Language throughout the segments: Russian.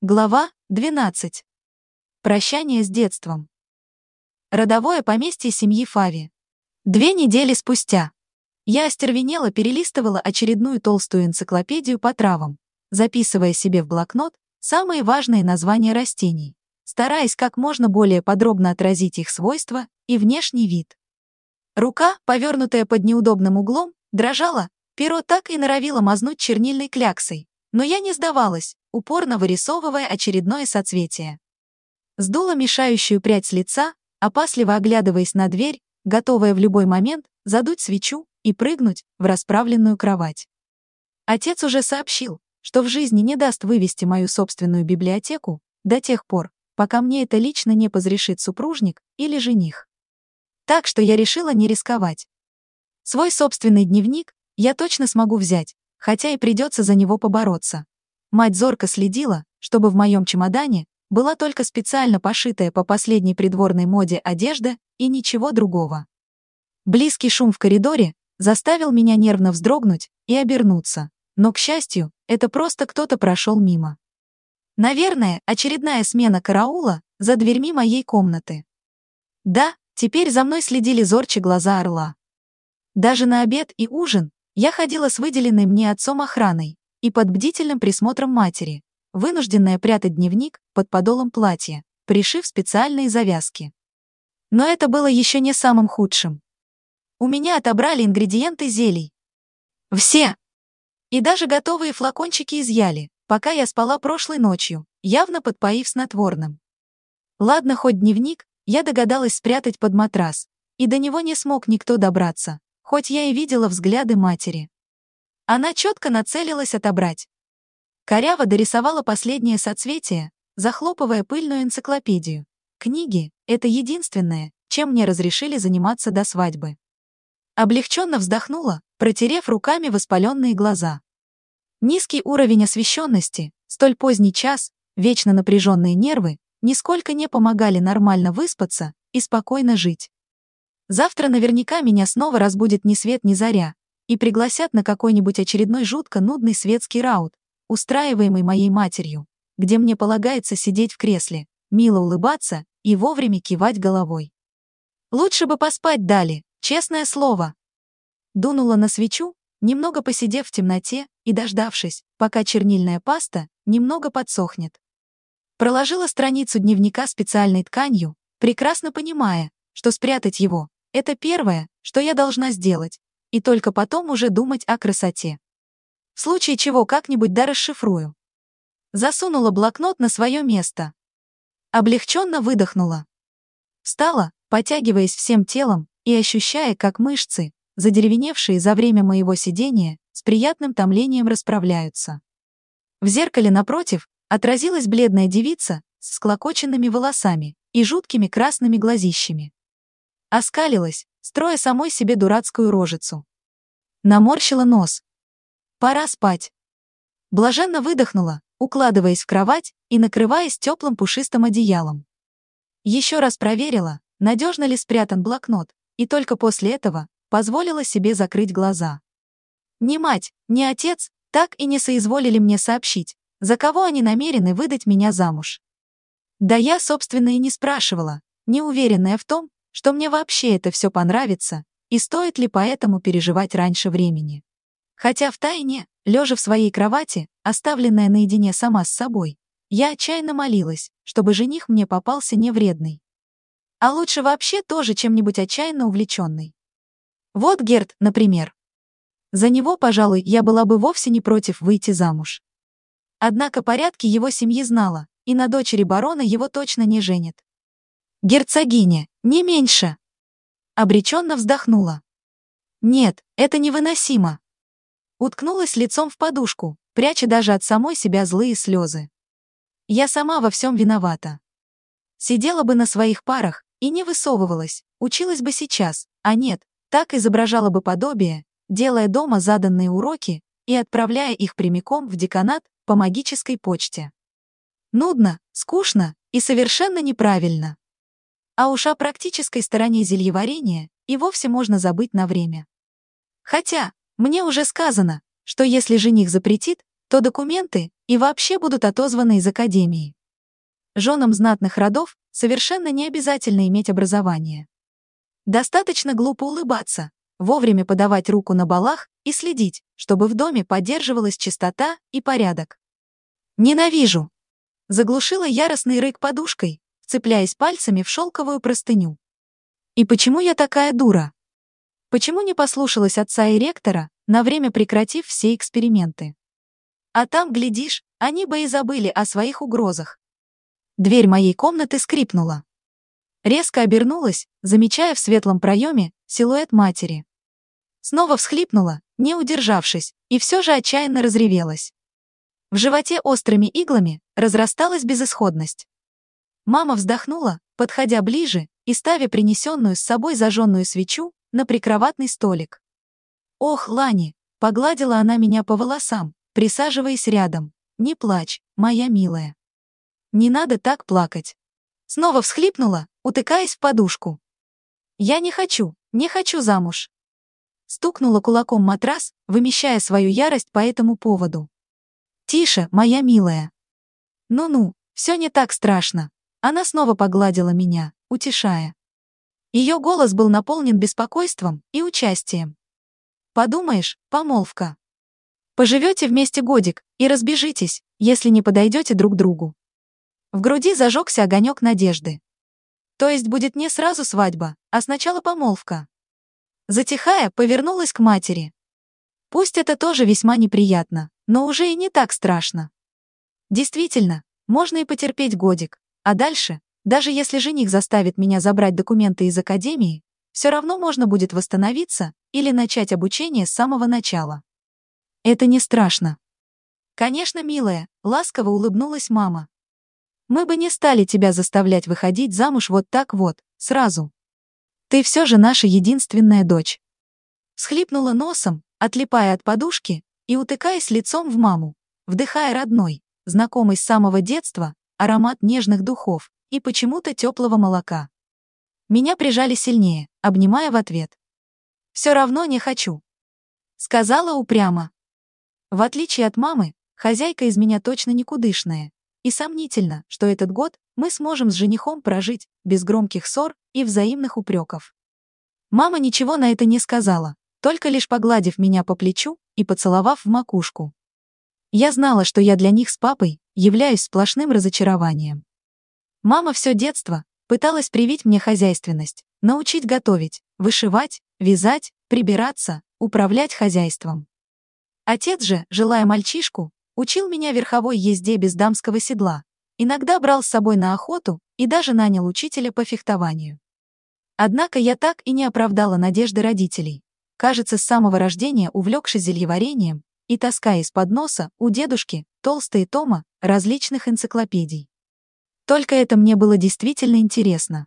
Глава 12. Прощание с детством. Родовое поместье семьи Фави. Две недели спустя. Я остервенело перелистывала очередную толстую энциклопедию по травам, записывая себе в блокнот самые важные названия растений, стараясь как можно более подробно отразить их свойства и внешний вид. Рука, повернутая под неудобным углом, дрожала, перо так и норовило мазнуть чернильной кляксой, но я не сдавалась, упорно вырисовывая очередное соцветие. Сдула мешающую прядь с лица, опасливо оглядываясь на дверь, готовая в любой момент задуть свечу и прыгнуть в расправленную кровать. Отец уже сообщил, что в жизни не даст вывести мою собственную библиотеку до тех пор, пока мне это лично не позрешит супружник или жених. Так что я решила не рисковать. Свой собственный дневник я точно смогу взять, хотя и придется за него побороться. Мать зорко следила, чтобы в моем чемодане была только специально пошитая по последней придворной моде одежда и ничего другого. Близкий шум в коридоре заставил меня нервно вздрогнуть и обернуться, но, к счастью, это просто кто-то прошел мимо. Наверное, очередная смена караула за дверьми моей комнаты. Да, теперь за мной следили зорче глаза орла. Даже на обед и ужин я ходила с выделенной мне отцом охраной, и под бдительным присмотром матери, вынужденная прятать дневник под подолом платья, пришив специальные завязки. Но это было еще не самым худшим. У меня отобрали ингредиенты зелий. Все! И даже готовые флакончики изъяли, пока я спала прошлой ночью, явно подпоив снотворным. Ладно, хоть дневник, я догадалась спрятать под матрас, и до него не смог никто добраться, хоть я и видела взгляды матери. Она четко нацелилась отобрать. Коряво дорисовала последнее соцветие, захлопывая пыльную энциклопедию. Книги — это единственное, чем мне разрешили заниматься до свадьбы. Облегченно вздохнула, протерев руками воспаленные глаза. Низкий уровень освещенности, столь поздний час, вечно напряженные нервы нисколько не помогали нормально выспаться и спокойно жить. Завтра наверняка меня снова разбудит ни свет ни заря, и пригласят на какой-нибудь очередной жутко нудный светский раут, устраиваемый моей матерью, где мне полагается сидеть в кресле, мило улыбаться и вовремя кивать головой. Лучше бы поспать дали, честное слово. Дунула на свечу, немного посидев в темноте и дождавшись, пока чернильная паста немного подсохнет. Проложила страницу дневника специальной тканью, прекрасно понимая, что спрятать его — это первое, что я должна сделать, и только потом уже думать о красоте. В случае чего как-нибудь да расшифрую. Засунула блокнот на свое место. Облегченно выдохнула. Встала, потягиваясь всем телом и ощущая, как мышцы, задеревеневшие за время моего сидения, с приятным томлением расправляются. В зеркале напротив отразилась бледная девица с склокоченными волосами и жуткими красными глазищами. Оскалилась, строя самой себе дурацкую рожицу. Наморщила нос. Пора спать. Блаженно выдохнула, укладываясь в кровать и накрываясь теплым пушистым одеялом. Еще раз проверила, надежно ли спрятан блокнот, и только после этого позволила себе закрыть глаза. Ни мать, ни отец так и не соизволили мне сообщить, за кого они намерены выдать меня замуж. Да я, собственно, и не спрашивала, не уверенная в том, что мне вообще это все понравится, и стоит ли поэтому переживать раньше времени. Хотя в тайне, лежа в своей кровати, оставленная наедине сама с собой, я отчаянно молилась, чтобы жених мне попался невредный. А лучше вообще тоже чем-нибудь отчаянно увлеченный. Вот Герд, например. За него, пожалуй, я была бы вовсе не против выйти замуж. Однако порядки его семьи знала, и на дочери барона его точно не женят. Герцогиня, не меньше. Обреченно вздохнула. Нет, это невыносимо. Уткнулась лицом в подушку, пряча даже от самой себя злые слезы. Я сама во всем виновата. Сидела бы на своих парах и не высовывалась, училась бы сейчас, а нет, так изображала бы подобие, делая дома заданные уроки и отправляя их прямиком в деканат по магической почте. Нудно, скучно и совершенно неправильно. А уж о практической стороне зельеварения и вовсе можно забыть на время. Хотя, мне уже сказано, что если жених запретит, то документы и вообще будут отозваны из академии. Женам знатных родов совершенно не обязательно иметь образование. Достаточно глупо улыбаться, вовремя подавать руку на балах и следить, чтобы в доме поддерживалась чистота и порядок. «Ненавижу!» Заглушила яростный рык подушкой, цепляясь пальцами в шелковую простыню. «И почему я такая дура? Почему не послушалась отца и ректора, на время прекратив все эксперименты? А там, глядишь, они бы и забыли о своих угрозах. Дверь моей комнаты скрипнула. Резко обернулась, замечая в светлом проеме силуэт матери. Снова всхлипнула, не удержавшись, и все же отчаянно разревелась. В животе острыми иглами разрасталась безысходность. Мама вздохнула, подходя ближе и ставя принесенную с собой зажженную свечу на прикроватный столик. «Ох, Лани!» — погладила она меня по волосам, присаживаясь рядом. «Не плачь, моя милая. Не надо так плакать». Снова всхлипнула, утыкаясь в подушку. «Я не хочу, не хочу замуж». Стукнула кулаком матрас, вымещая свою ярость по этому поводу. «Тише, моя милая». «Ну-ну, все не так страшно». Она снова погладила меня, утешая. Ее голос был наполнен беспокойством и участием. «Подумаешь, помолвка. Поживете вместе годик и разбежитесь, если не подойдете друг другу». В груди зажегся огонек надежды. То есть будет не сразу свадьба, а сначала помолвка. Затихая, повернулась к матери. Пусть это тоже весьма неприятно, но уже и не так страшно. Действительно, можно и потерпеть годик, а дальше, даже если жених заставит меня забрать документы из академии, все равно можно будет восстановиться или начать обучение с самого начала. Это не страшно. Конечно, милая, ласково улыбнулась мама. Мы бы не стали тебя заставлять выходить замуж вот так вот, сразу. Ты все же наша единственная дочь. Схлипнула носом, отлипая от подушки и утыкаясь лицом в маму, вдыхая родной, знакомый с самого детства, аромат нежных духов и почему-то теплого молока. Меня прижали сильнее, обнимая в ответ. «Все равно не хочу», — сказала упрямо. В отличие от мамы, хозяйка из меня точно никудышная, и сомнительно, что этот год мы сможем с женихом прожить без громких ссор и взаимных упреков. Мама ничего на это не сказала, только лишь погладив меня по плечу и поцеловав в макушку. Я знала, что я для них с папой являюсь сплошным разочарованием. Мама все детство пыталась привить мне хозяйственность, научить готовить, вышивать, вязать, прибираться, управлять хозяйством. Отец же, желая мальчишку, учил меня верховой езде без дамского седла, иногда брал с собой на охоту и даже нанял учителя по фехтованию. Однако я так и не оправдала надежды родителей кажется, с самого рождения увлекшись зельеварением и таская из-под носа у дедушки толстые тома различных энциклопедий. Только это мне было действительно интересно.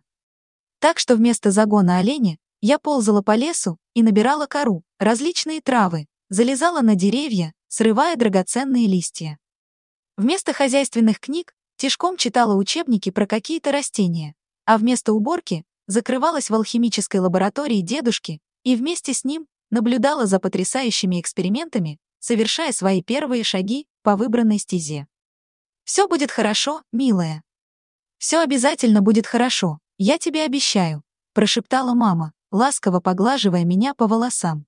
Так что вместо загона оленя я ползала по лесу и набирала кору, различные травы, залезала на деревья, срывая драгоценные листья. Вместо хозяйственных книг тишком читала учебники про какие-то растения, а вместо уборки закрывалась в алхимической лаборатории дедушки и вместе с ним наблюдала за потрясающими экспериментами, совершая свои первые шаги по выбранной стезе. «Все будет хорошо, милая. Все обязательно будет хорошо, я тебе обещаю», прошептала мама, ласково поглаживая меня по волосам.